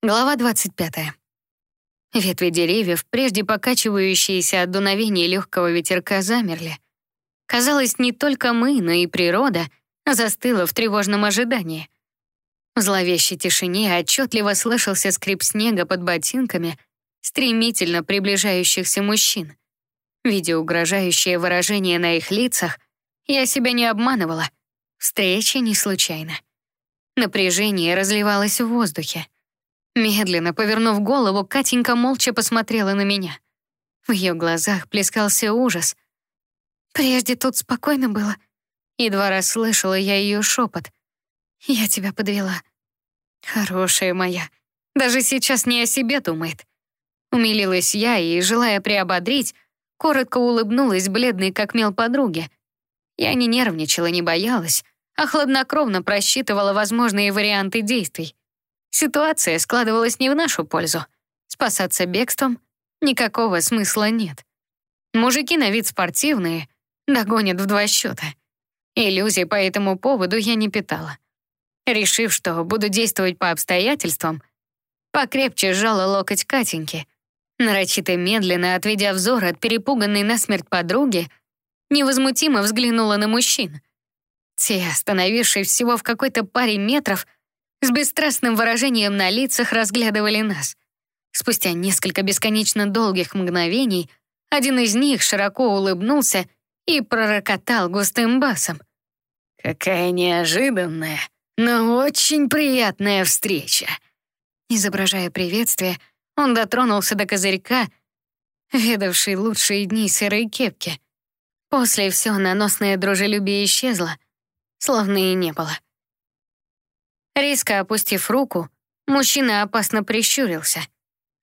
Глава 25. Ветви деревьев, прежде покачивающиеся от дуновения легкого ветерка, замерли. Казалось, не только мы, но и природа застыла в тревожном ожидании. В зловещей тишине отчетливо слышался скрип снега под ботинками стремительно приближающихся мужчин. Видя угрожающее выражение на их лицах, я себя не обманывала. Встреча не случайна. Напряжение разливалось в воздухе. Медленно повернув голову, Катенька молча посмотрела на меня. В ее глазах плескался ужас. «Прежде тут спокойно было». Едва расслышала я ее шепот. «Я тебя подвела». «Хорошая моя. Даже сейчас не о себе думает». Умилилась я и, желая приободрить, коротко улыбнулась бледной как мел подруге. Я не нервничала, не боялась, а хладнокровно просчитывала возможные варианты действий. Ситуация складывалась не в нашу пользу. Спасаться бегством никакого смысла нет. Мужики на вид спортивные, догонят в два счета. Иллюзий по этому поводу я не питала. Решив, что буду действовать по обстоятельствам, покрепче сжала локоть Катеньки. Нарочито медленно, отведя взор от перепуганной насмерть подруги, невозмутимо взглянула на мужчин. Те, остановившись всего в какой-то паре метров, с бесстрастным выражением на лицах разглядывали нас. Спустя несколько бесконечно долгих мгновений один из них широко улыбнулся и пророкотал густым басом. «Какая неожиданная, но очень приятная встреча!» Изображая приветствие, он дотронулся до козырька, ведавшей лучшие дни серой кепки. После все наносное дружелюбие исчезло, словно и не было. Резко опустив руку, мужчина опасно прищурился.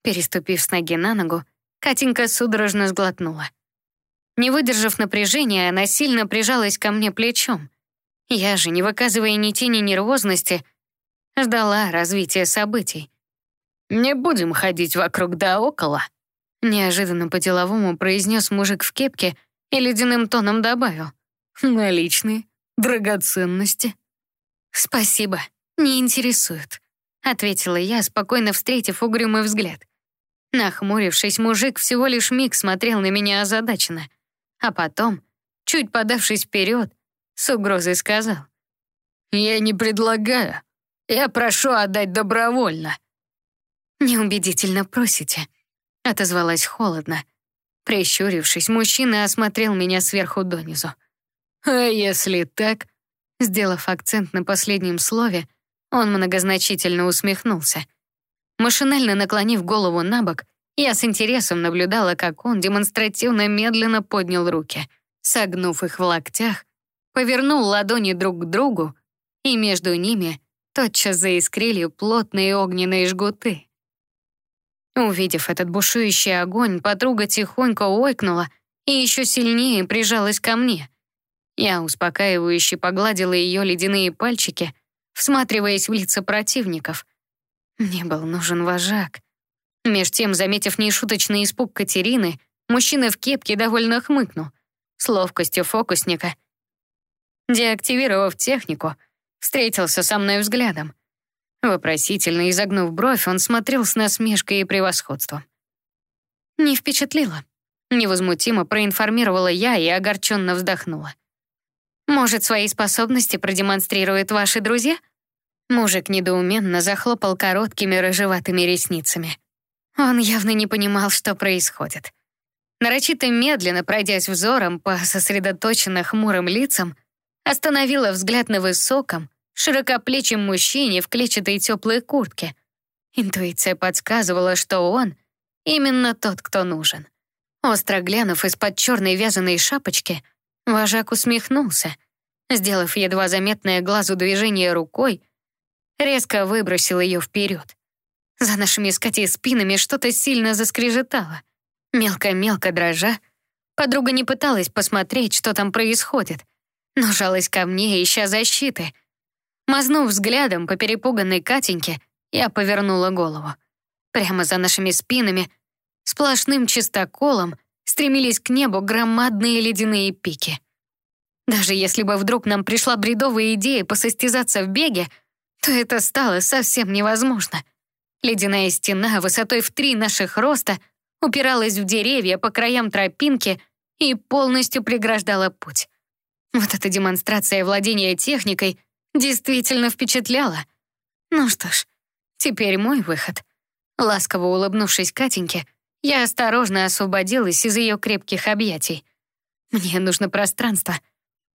Переступив с ноги на ногу, Катенька судорожно сглотнула. Не выдержав напряжения, она сильно прижалась ко мне плечом. Я же, не выказывая ни тени нервозности, ждала развития событий. «Не будем ходить вокруг да около», неожиданно по-деловому произнес мужик в кепке и ледяным тоном добавил. «Наличные, драгоценности». «Спасибо», «Не интересует», — ответила я, спокойно встретив угрюмый взгляд. Нахмурившись, мужик всего лишь миг смотрел на меня озадаченно, а потом, чуть подавшись вперед, с угрозой сказал. «Я не предлагаю. Я прошу отдать добровольно». «Неубедительно просите», — отозвалась холодно. Прищурившись, мужчина осмотрел меня сверху донизу. «А если так?» Сделав акцент на последнем слове, он многозначительно усмехнулся. Машинально наклонив голову на бок, я с интересом наблюдала, как он демонстративно медленно поднял руки, согнув их в локтях, повернул ладони друг к другу, и между ними тотчас заискрили плотные огненные жгуты. Увидев этот бушующий огонь, подруга тихонько ойкнула и еще сильнее прижалась ко мне. Я успокаивающе погладила ее ледяные пальчики — всматриваясь в лица противников. Мне был нужен вожак. Меж тем, заметив нешуточный испуг Катерины, мужчина в кепке довольно хмыкнул, с ловкостью фокусника. Деактивировав технику, встретился со мной взглядом. Вопросительно изогнув бровь, он смотрел с насмешкой и превосходством. Не впечатлило. Невозмутимо проинформировала я и огорченно вздохнула. Может, свои способности продемонстрируют ваши друзья?» Мужик недоуменно захлопал короткими рыжеватыми ресницами. Он явно не понимал, что происходит. Нарочито медленно, пройдясь взором по сосредоточенно хмурым лицам, остановила взгляд на высоком, широкоплечем мужчине в клетчатой теплой куртке. Интуиция подсказывала, что он именно тот, кто нужен. Остро глянув из-под черной вязаной шапочки — Вожак усмехнулся. Сделав едва заметное глазу движение рукой, резко выбросил ее вперед. За нашими скати спинами что-то сильно заскрежетало. Мелко-мелко дрожа, подруга не пыталась посмотреть, что там происходит, но жалась ко мне, ища защиты. Мазнув взглядом по перепуганной Катеньке, я повернула голову. Прямо за нашими спинами, сплошным чистоколом, стремились к небу громадные ледяные пики. Даже если бы вдруг нам пришла бредовая идея посостязаться в беге, то это стало совсем невозможно. Ледяная стена высотой в три наших роста упиралась в деревья по краям тропинки и полностью преграждала путь. Вот эта демонстрация владения техникой действительно впечатляла. Ну что ж, теперь мой выход. Ласково улыбнувшись Катеньке, я осторожно освободилась из ее крепких объятий. Мне нужно пространство.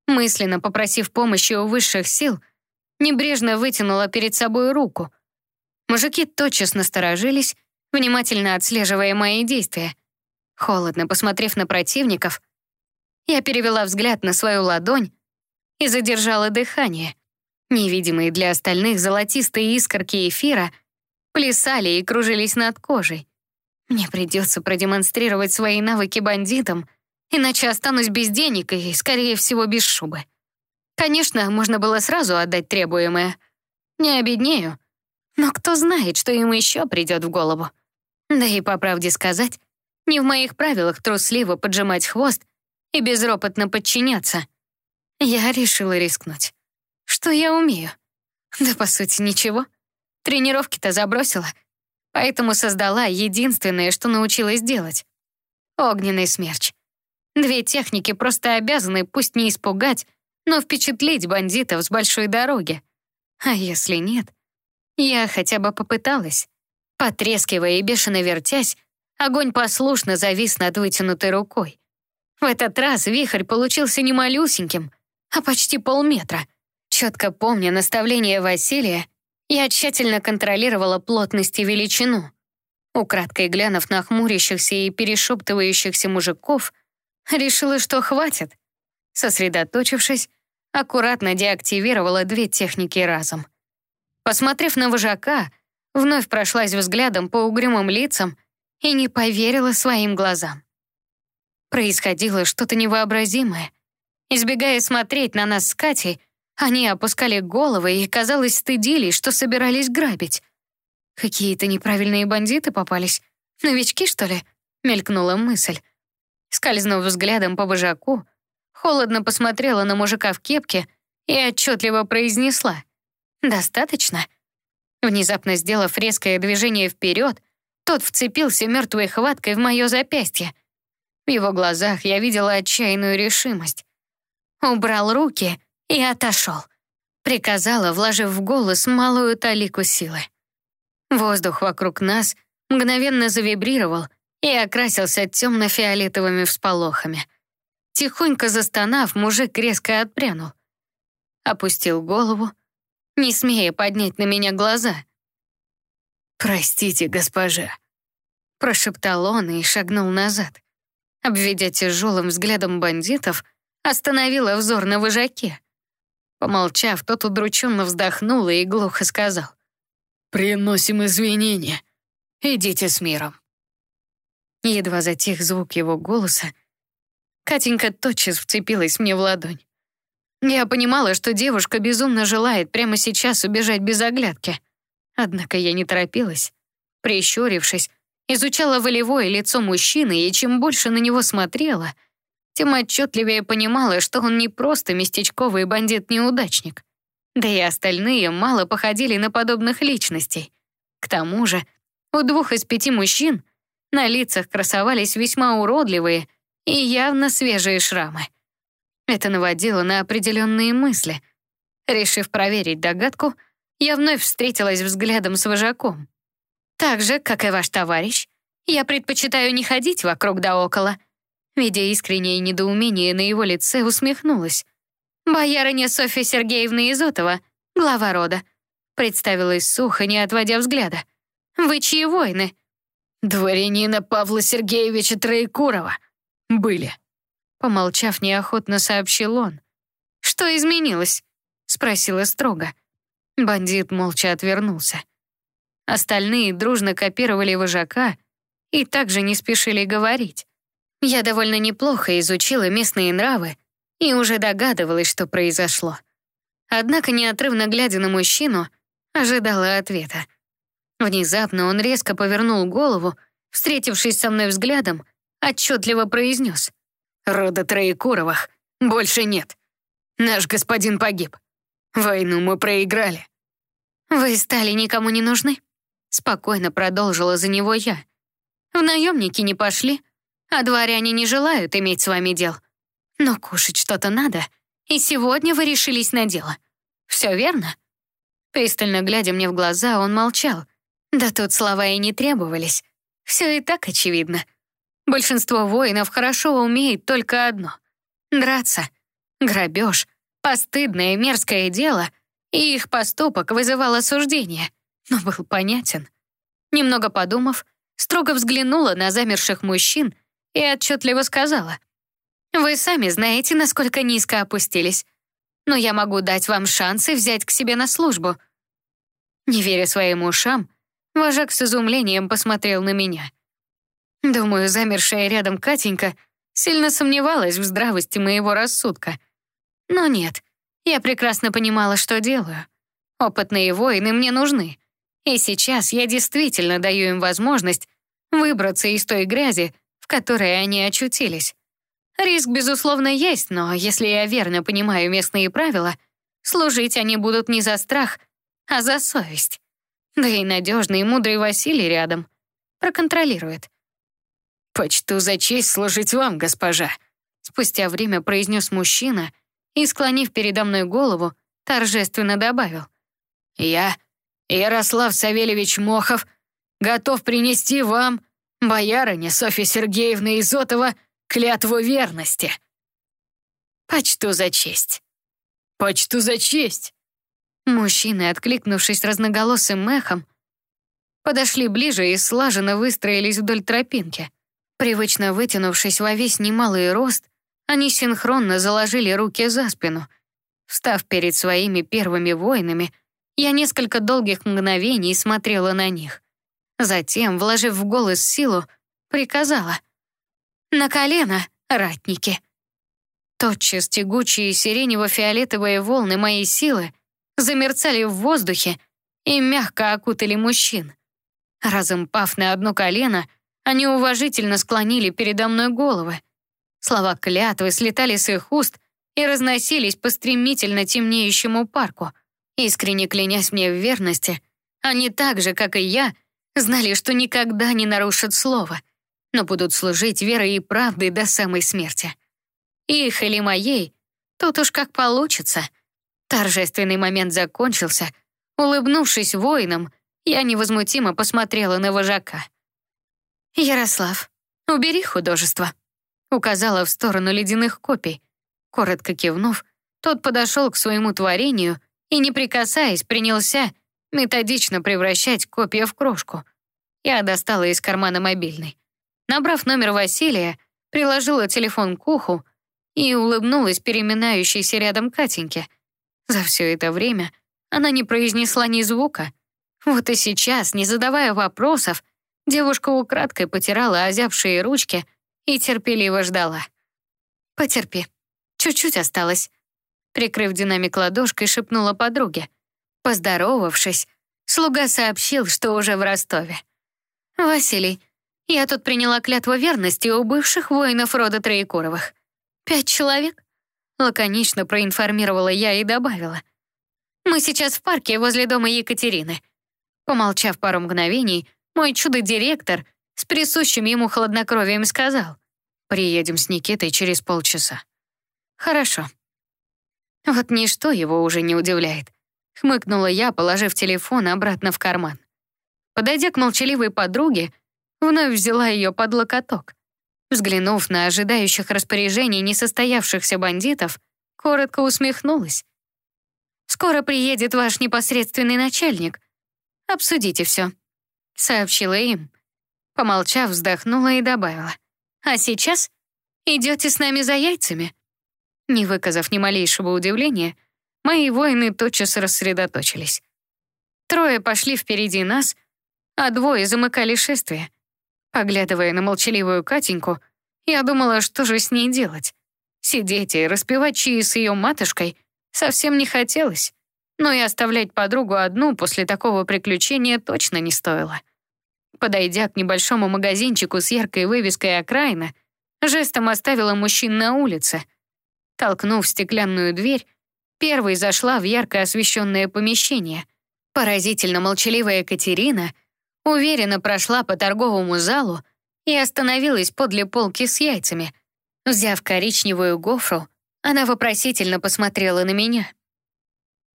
Мысленно попросив помощи у высших сил, небрежно вытянула перед собой руку. Мужики тотчас насторожились, внимательно отслеживая мои действия. Холодно посмотрев на противников, я перевела взгляд на свою ладонь и задержала дыхание. Невидимые для остальных золотистые искорки эфира плясали и кружились над кожей. Мне придется продемонстрировать свои навыки бандитам, иначе останусь без денег и, скорее всего, без шубы. Конечно, можно было сразу отдать требуемое. Не обеднею. Но кто знает, что ему еще придет в голову. Да и, по правде сказать, не в моих правилах трусливо поджимать хвост и безропотно подчиняться. Я решила рискнуть. Что я умею? Да, по сути, ничего. Тренировки-то забросила — поэтому создала единственное, что научилась делать — огненный смерч. Две техники просто обязаны пусть не испугать, но впечатлить бандитов с большой дороги. А если нет? Я хотя бы попыталась. Потрескивая и бешено вертясь, огонь послушно завис над вытянутой рукой. В этот раз вихрь получился не малюсеньким, а почти полметра. Четко помня наставление Василия, я тщательно контролировала плотность и величину. Украдкой глянув на хмурящихся и перешептывающихся мужиков, решила, что хватит. Сосредоточившись, аккуратно деактивировала две техники разом. Посмотрев на вожака, вновь прошлась взглядом по угрюмым лицам и не поверила своим глазам. Происходило что-то невообразимое. Избегая смотреть на нас с Катей, они опускали головы и, казалось, стыдились, что собирались грабить. Какие-то неправильные бандиты попались. Новички, что ли? Мелькнула мысль. Скользнув взглядом по божаку, холодно посмотрела на мужика в кепке и отчетливо произнесла. «Достаточно?» Внезапно сделав резкое движение вперед, тот вцепился мертвой хваткой в мое запястье. В его глазах я видела отчаянную решимость. Убрал руки и отошел. Приказала, вложив в голос малую талику силы. Воздух вокруг нас мгновенно завибрировал и окрасился темно-фиолетовыми всполохами. Тихонько застонав, мужик резко отпрянул. Опустил голову, не смея поднять на меня глаза. «Простите, госпожа», — прошептал он и шагнул назад. Обведя тяжелым взглядом бандитов, остановила взор на вожаке. Помолчав, тот удрученно вздохнул и глухо сказал. «Приносим извинения. Идите с миром». Едва затих звук его голоса, Катенька тотчас вцепилась мне в ладонь. Я понимала, что девушка безумно желает прямо сейчас убежать без оглядки. Однако я не торопилась. Прищурившись, изучала волевое лицо мужчины, и чем больше на него смотрела — тем отчетливее понимала, что он не просто местечковый бандит-неудачник. Да и остальные мало походили на подобных личностей. К тому же у двух из пяти мужчин на лицах красовались весьма уродливые и явно свежие шрамы. Это наводило на определенные мысли. Решив проверить догадку, я вновь встретилась взглядом с вожаком. Так же, как и ваш товарищ, я предпочитаю не ходить вокруг да около — Видя искреннее недоумение на его лице, усмехнулась. «Боярыня Софья Сергеевна Изотова, глава рода», представилась сухо, не отводя взгляда. «Вы чьи воины?» «Дворянина Павла Сергеевича Троекурова. Были». Помолчав, неохотно сообщил он. «Что изменилось?» спросила строго. Бандит молча отвернулся. Остальные дружно копировали вожака и также не спешили говорить. Я довольно неплохо изучила местные нравы и уже догадывалась, что произошло. Однако, неотрывно глядя на мужчину, ожидала ответа. Внезапно он резко повернул голову, встретившись со мной взглядом, отчетливо произнес. «Рода Троекуровых больше нет. Наш господин погиб. Войну мы проиграли». «Вы стали никому не нужны?» Спокойно продолжила за него я. В наемники не пошли, а дворяне не желают иметь с вами дел. Но кушать что-то надо, и сегодня вы решились на дело. Все верно? Пристально глядя мне в глаза, он молчал. Да тут слова и не требовались. Все и так очевидно. Большинство воинов хорошо умеет только одно — драться. Грабеж — постыдное мерзкое дело, и их поступок вызывал осуждение, но был понятен. Немного подумав, строго взглянула на замерших мужчин и отчетливо сказала. «Вы сами знаете, насколько низко опустились, но я могу дать вам шансы взять к себе на службу». Не веря своим ушам, вожак с изумлением посмотрел на меня. Думаю, замершая рядом Катенька сильно сомневалась в здравости моего рассудка. Но нет, я прекрасно понимала, что делаю. Опытные воины мне нужны. И сейчас я действительно даю им возможность выбраться из той грязи, которой они очутились. Риск, безусловно, есть, но если я верно понимаю местные правила, служить они будут не за страх, а за совесть. Да и надежный и мудрый Василий рядом. Проконтролирует. «Почту за честь служить вам, госпожа», спустя время произнес мужчина и, склонив передо мной голову, торжественно добавил. «Я Ярослав Савельевич Мохов готов принести вам, боярыня Софья Сергеевна Изотова, клятву верности. Почту за честь. Почту за честь. Мужчины, откликнувшись разноголосым мехом, подошли ближе и слаженно выстроились вдоль тропинки. Привычно вытянувшись во весь немалый рост, они синхронно заложили руки за спину. Встав перед своими первыми воинами, я несколько долгих мгновений смотрела на них. Затем, вложив в голос силу, приказала. «На колено, ратники!» Тотчас тягучие сиренево-фиолетовые волны моей силы замерцали в воздухе и мягко окутали мужчин. Разом пав на одно колено, они уважительно склонили передо мной головы. Слова клятвы слетали с их уст и разносились по стремительно темнеющему парку. Искренне клянясь мне в верности, они так же, как и я, знали, что никогда не нарушат слово, но будут служить верой и правдой до самой смерти. Их или моей, тут уж как получится. Торжественный момент закончился. Улыбнувшись воинам, я невозмутимо посмотрела на вожака. «Ярослав, убери художество», — указала в сторону ледяных копий. Коротко кивнув, тот подошел к своему творению — и, не прикасаясь, принялся методично превращать копья в крошку. Я достала из кармана мобильный. Набрав номер Василия, приложила телефон к уху и улыбнулась переминающейся рядом Катеньке. За все это время она не произнесла ни звука. Вот и сейчас, не задавая вопросов, девушка украдкой потирала озябшие ручки и терпеливо ждала. «Потерпи. Чуть-чуть осталось. Прикрыв динамик ладошкой, шепнула подруге. Поздоровавшись, слуга сообщил, что уже в Ростове. «Василий, я тут приняла клятву верности у бывших воинов рода Троекуровых. Пять человек?» Лаконично проинформировала я и добавила. «Мы сейчас в парке возле дома Екатерины». Помолчав пару мгновений, мой чудо-директор с присущим ему хладнокровием сказал. «Приедем с Никитой через полчаса». «Хорошо», вот ничто его уже не удивляет. Хмыкнула я, положив телефон обратно в карман. Подойдя к молчаливой подруге, вновь взяла ее под локоток. Взглянув на ожидающих распоряжений несостоявшихся бандитов, коротко усмехнулась. «Скоро приедет ваш непосредственный начальник. Обсудите все», — сообщила им. Помолчав, вздохнула и добавила. «А сейчас идете с нами за яйцами?» Не выказав ни малейшего удивления, мои воины тотчас рассредоточились. Трое пошли впереди нас, а двое замыкали шествие. Поглядывая на молчаливую Катеньку, я думала, что же с ней делать. Сидеть и распевать чаи с ее матушкой совсем не хотелось, но и оставлять подругу одну после такого приключения точно не стоило. Подойдя к небольшому магазинчику с яркой вывеской «Окраина», жестом оставила мужчин на улице — Толкнув стеклянную дверь, первой зашла в ярко освещенное помещение. Поразительно молчаливая Катерина уверенно прошла по торговому залу и остановилась подле полки с яйцами. Взяв коричневую гофру, она вопросительно посмотрела на меня.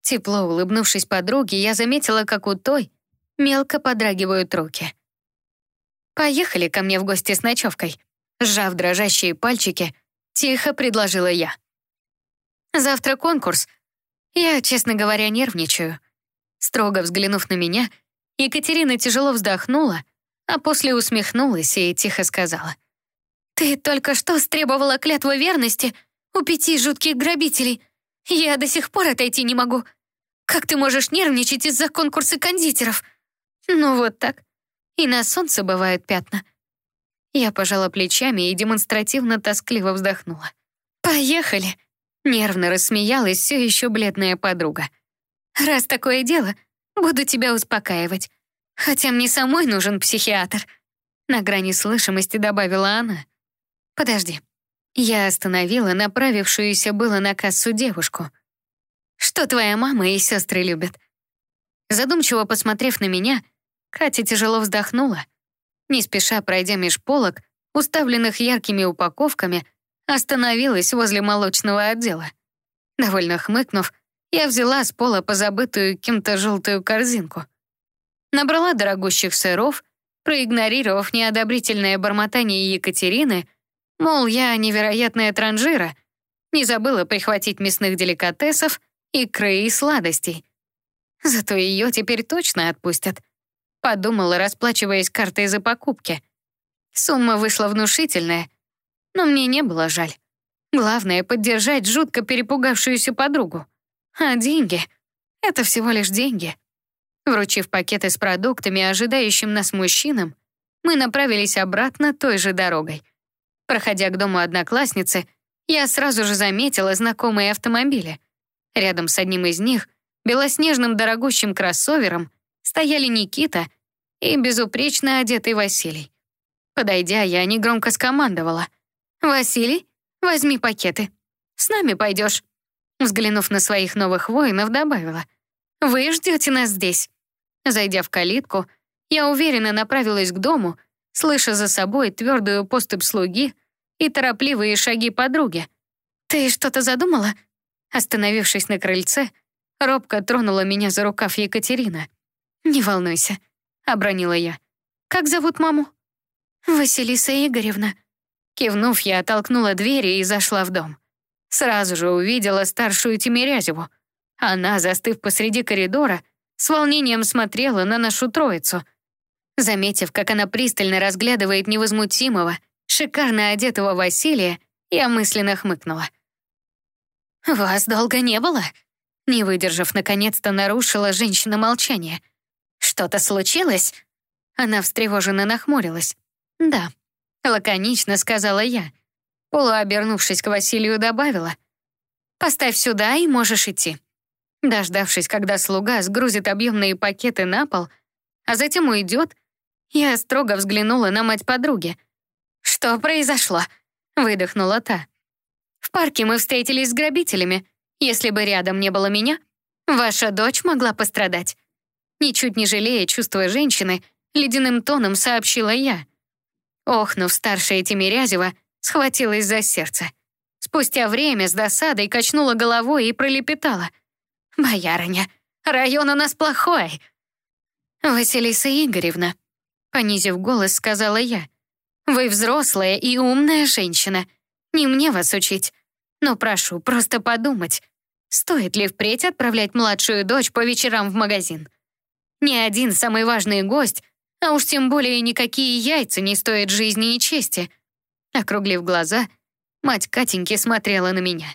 Тепло улыбнувшись подруге, я заметила, как у той мелко подрагивают руки. «Поехали ко мне в гости с ночевкой», сжав дрожащие пальчики, тихо предложила я. «Завтра конкурс. Я, честно говоря, нервничаю». Строго взглянув на меня, Екатерина тяжело вздохнула, а после усмехнулась и тихо сказала. «Ты только что стребовала клятву верности у пяти жутких грабителей. Я до сих пор отойти не могу. Как ты можешь нервничать из-за конкурса кондитеров? Ну вот так. И на солнце бывают пятна». Я пожала плечами и демонстративно тоскливо вздохнула. «Поехали!» Нервно рассмеялась все еще бледная подруга. «Раз такое дело, буду тебя успокаивать. Хотя мне самой нужен психиатр». На грани слышимости добавила она. «Подожди». Я остановила направившуюся было на кассу девушку. «Что твоя мама и сестры любят?» Задумчиво посмотрев на меня, Катя тяжело вздохнула. Не спеша пройдя меж полок, уставленных яркими упаковками, остановилась возле молочного отдела. Довольно хмыкнув, я взяла с пола позабытую кем-то желтую корзинку. Набрала дорогущих сыров, проигнорировав неодобрительное бормотание Екатерины, мол, я невероятная транжира, не забыла прихватить мясных деликатесов, икры и сладостей. Зато ее теперь точно отпустят. Подумала, расплачиваясь картой за покупки. Сумма вышла внушительная, но мне не было жаль. Главное — поддержать жутко перепугавшуюся подругу. А деньги — это всего лишь деньги. Вручив пакеты с продуктами ожидающим нас мужчинам, мы направились обратно той же дорогой. Проходя к дому одноклассницы, я сразу же заметила знакомые автомобили. Рядом с одним из них, белоснежным дорогущим кроссовером, стояли Никита и безупречно одетый Василий. Подойдя, я негромко скомандовала. «Василий, возьми пакеты. С нами пойдешь». Взглянув на своих новых воинов, добавила. «Вы ждете нас здесь». Зайдя в калитку, я уверенно направилась к дому, слыша за собой твердую поступь слуги и торопливые шаги подруги. «Ты что-то задумала?» Остановившись на крыльце, робко тронула меня за рукав Екатерина. «Не волнуйся», — обронила я. «Как зовут маму?» «Василиса Игоревна», Кивнув, я оттолкнула двери и зашла в дом. Сразу же увидела старшую Тимирязеву. Она, застыв посреди коридора, с волнением смотрела на нашу троицу. Заметив, как она пристально разглядывает невозмутимого, шикарно одетого Василия, я мысленно хмыкнула. «Вас долго не было?» Не выдержав, наконец-то нарушила женщина молчание. «Что-то случилось?» Она встревоженно нахмурилась. «Да, Лаконично сказала я. Полуобернувшись к Василию, добавила. «Поставь сюда и можешь идти». Дождавшись, когда слуга сгрузит объемные пакеты на пол, а затем уйдет, я строго взглянула на мать подруги. «Что произошло?» — выдохнула та. «В парке мы встретились с грабителями. Если бы рядом не было меня, ваша дочь могла пострадать». Ничуть не жалея чувства женщины, ледяным тоном сообщила я. Охнув, старшая Тимирязева схватилась за сердце. Спустя время с досадой качнула головой и пролепетала. «Боярыня, район у нас плохой!» «Василиса Игоревна», — понизив голос, сказала я, «вы взрослая и умная женщина. Не мне вас учить. Но прошу просто подумать, стоит ли впредь отправлять младшую дочь по вечерам в магазин? Ни один самый важный гость а уж тем более никакие яйца не стоят жизни и чести. Округлив глаза, мать Катеньки смотрела на меня.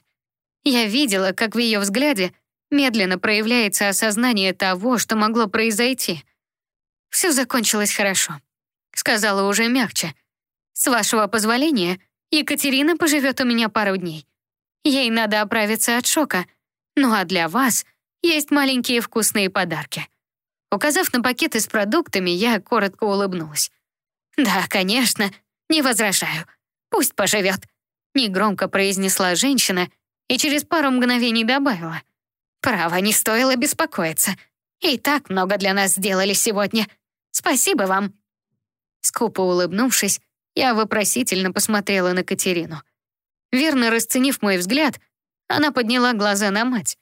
Я видела, как в ее взгляде медленно проявляется осознание того, что могло произойти. «Все закончилось хорошо», — сказала уже мягче. «С вашего позволения, Екатерина поживет у меня пару дней. Ей надо оправиться от шока. Ну а для вас есть маленькие вкусные подарки». Указав на пакеты с продуктами, я коротко улыбнулась. «Да, конечно, не возражаю. Пусть поживет», — негромко произнесла женщина и через пару мгновений добавила. «Право, не стоило беспокоиться. И так много для нас сделали сегодня. Спасибо вам». Скупо улыбнувшись, я вопросительно посмотрела на Катерину. Верно расценив мой взгляд, она подняла глаза на мать.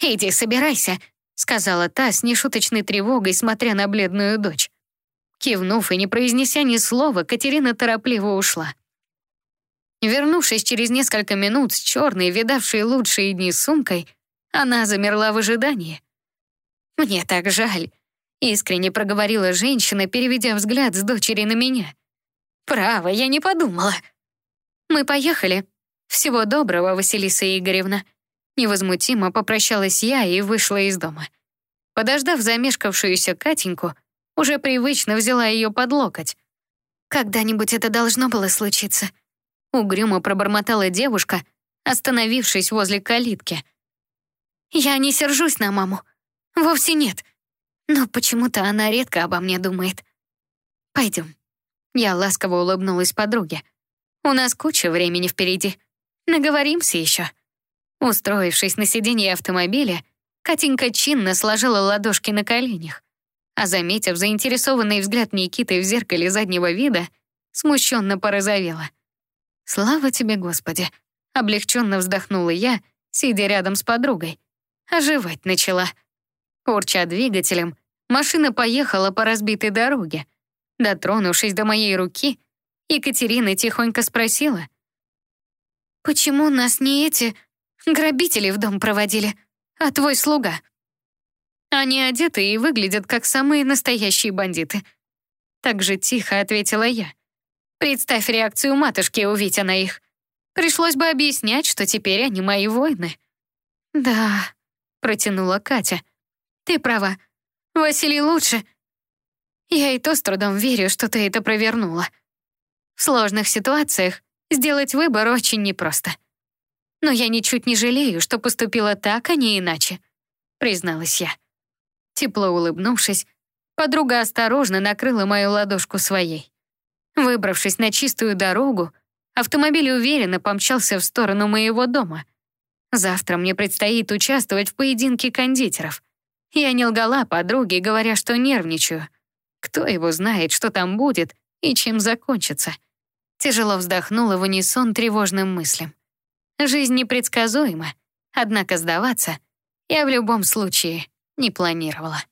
«Иди, собирайся», — сказала та с нешуточной тревогой, смотря на бледную дочь. Кивнув и не произнеся ни слова, Катерина торопливо ушла. Вернувшись через несколько минут с черной, видавшей лучшие дни сумкой, она замерла в ожидании. «Мне так жаль», — искренне проговорила женщина, переведя взгляд с дочери на меня. «Право, я не подумала». «Мы поехали. Всего доброго, Василиса Игоревна». Невозмутимо попрощалась я и вышла из дома. Подождав замешкавшуюся Катеньку, уже привычно взяла ее под локоть. «Когда-нибудь это должно было случиться», — угрюмо пробормотала девушка, остановившись возле калитки. «Я не сержусь на маму. Вовсе нет. Но почему-то она редко обо мне думает. Пойдем». Я ласково улыбнулась подруге. «У нас куча времени впереди. Наговоримся еще». Устроившись на сиденье автомобиля, Катенька чинно сложила ладошки на коленях, а, заметив заинтересованный взгляд Никиты в зеркале заднего вида, смущенно порозовела. «Слава тебе, Господи!» — облегченно вздохнула я, сидя рядом с подругой. Оживать начала. Урча двигателем, машина поехала по разбитой дороге. Дотронувшись до моей руки, Екатерина тихонько спросила. «Почему нас не эти грабители в дом проводили, а твой слуга?» Они одеты и выглядят как самые настоящие бандиты. Так же тихо ответила я. Представь реакцию матушки, увидя на их. Пришлось бы объяснять, что теперь они мои воины. Да, протянула Катя. Ты права. Василий лучше. Я и то с трудом верю, что ты это провернула. В сложных ситуациях сделать выбор очень непросто. Но я ничуть не жалею, что поступила так, а не иначе, призналась я. Тепло улыбнувшись, подруга осторожно накрыла мою ладошку своей. Выбравшись на чистую дорогу, автомобиль уверенно помчался в сторону моего дома. Завтра мне предстоит участвовать в поединке кондитеров. Я не лгала подруге, говоря, что нервничаю. Кто его знает, что там будет и чем закончится. Тяжело вздохнула в унисон тревожным мыслям. Жизнь непредсказуема, однако сдаваться я в любом случае не планировала.